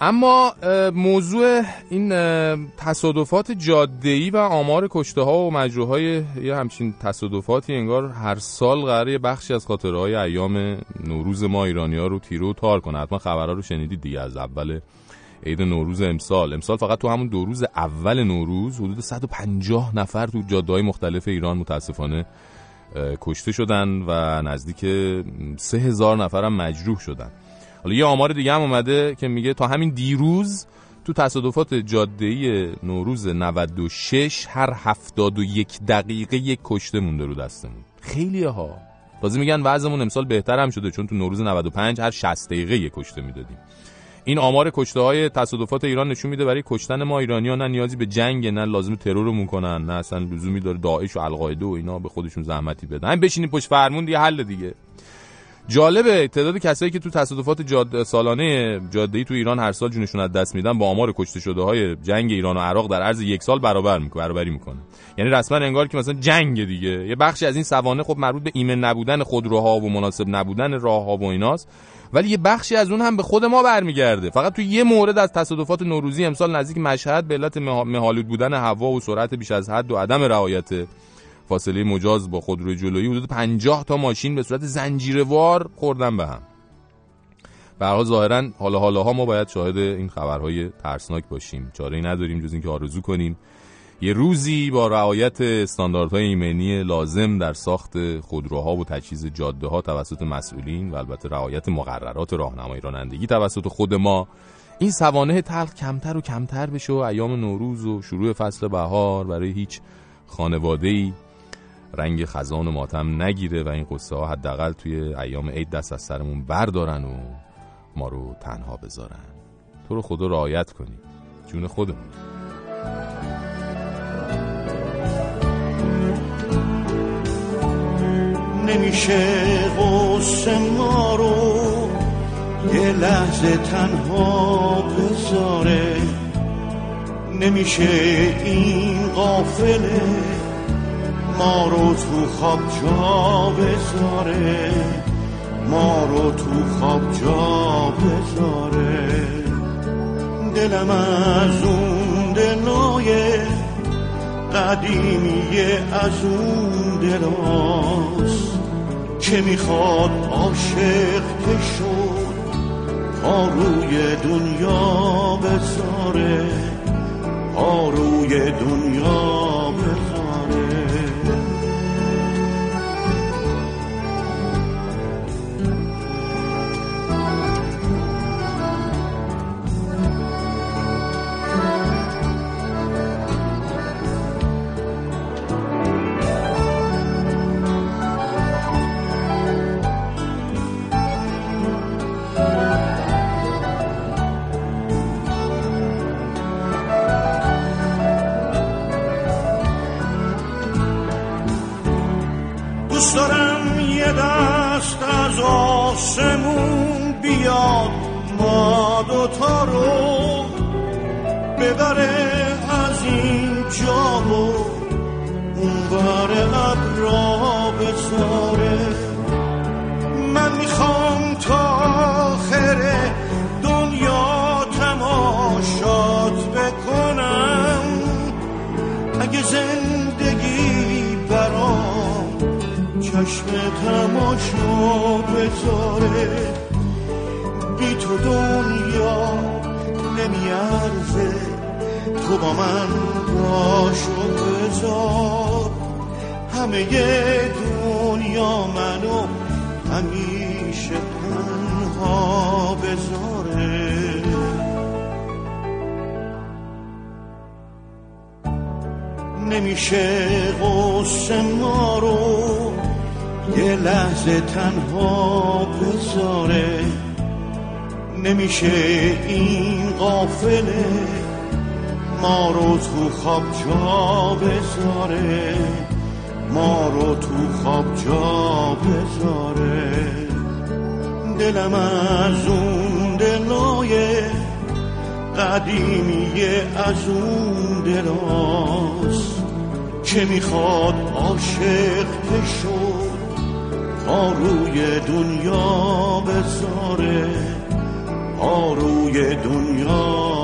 اما موضوع این تصادفات جاده‌ای و آمار کشته ها و مجروحای یه همچین تصادفاتی انگار هر سال قراره بخشی از خاطره های ایام نوروز ما ایرانی ها رو تیرو تار کنه. حتما خبرها رو شنیدید دیگه از اول عید نوروز امسال. امسال فقط تو همون دو روز اول نوروز حدود 150 نفر تو جاده های مختلف ایران متاسفانه کشته شدن و نزدیک 3000 نفر هم مجروح شدن. حالا یه آمار دیگه هم اومده که میگه تا همین دیروز تو تصادفات جاده‌ای نوروز 96 هر 71 دقیقه یک کشته مونده رو دستمون. خیلی ها. تازه میگن وضعمون امسال بهتر هم شده چون تو نوروز 95 هر 60 دقیقه یک کشته می‌دادیم. این آمار کشته های تصادفات ایران نشون میده برای کشتن ما ایرانی ها نه نیازی به جنگ نه لازم ترورمون کنن نه اصلا لزومی داره داعش و القاعده و اینا به خودشون زحمتی بدن. همین بشینیم پشت فرمون دیگه حل دیگه. جالبه تعداد کسایی که تو تصادفات جاده سالانه جاده‌ای تو ایران هر سال جونشون از دست میدن با آمار کشته شده های جنگ ایران و عراق در عرض یک سال برابر می‌کنه برابری می‌کنه. یعنی رسما انگار که مثلا جنگ دیگه. یه بخشی از این سوانه خب مربوط به ایمن نبودن خودروها و مناسب نبودن راهها و ایناست. ولی یه بخشی از اون هم به خود ما برمیگرده. فقط تو یه مورد از تصادفات نوروزی امسال نزدیک مشهد به علت مهالود بودن هوا و سرعت بیش از حد و عدم رعایت فاصله مجاز با خودروی جلویی حدود 50 تا ماشین به صورت زنجیروار خوردن به هم. حال ظاهرا حالا حالا ها ما باید شاهد این خبرهای ترسناک باشیم. چاره ای نداریم جز اینکه آرزو کنیم. یه روزی با رعایت استانداردهای ایمنی لازم در ساخت خودروها و تجهیز جاده ها توسط مسئولین و البته رعایت مقررات راهنمایی رانندگی توسط خود ما این سوانه تلخ کمتر و کمتر بشه و ایام نوروز و شروع فصل بهار برای هیچ خانواده رنگ خزان و ماتم نگیره و این قصه ها حداقل توی ایام عید دست از سرمون بردارن و ما رو تنها بذارن. تو رو خدا رعایت کنی. جون خودمون. نمیشه قصه ما رو یه لحظه تنها بذاره. نمیشه این قافله ما رو تو خواب جا بذاره. ما رو تو خواب جا بذاره. دلم از اون دلای قدیمی از اون دلاست که می‌خواد عاشق که شد روی دنیا بذاره. پا روی دنیا آسمون بیاد ما دوتا رو ببره چشم تماشا بذاره بی تو دنیا نمیارزه. تو با من باش و بذار همه دنیا منو همیشه تنها بذاره. نمیشه قصه ما یه لحظه تنها بذاره نمیشه این قافله ما رو تو خواب جا بذاره. ما رو تو خواب جا بذاره. دلم از اون دلای قدیمی از اون دلاست که می‌خواد عاشق که روی دنیا بذاره آروی دنیا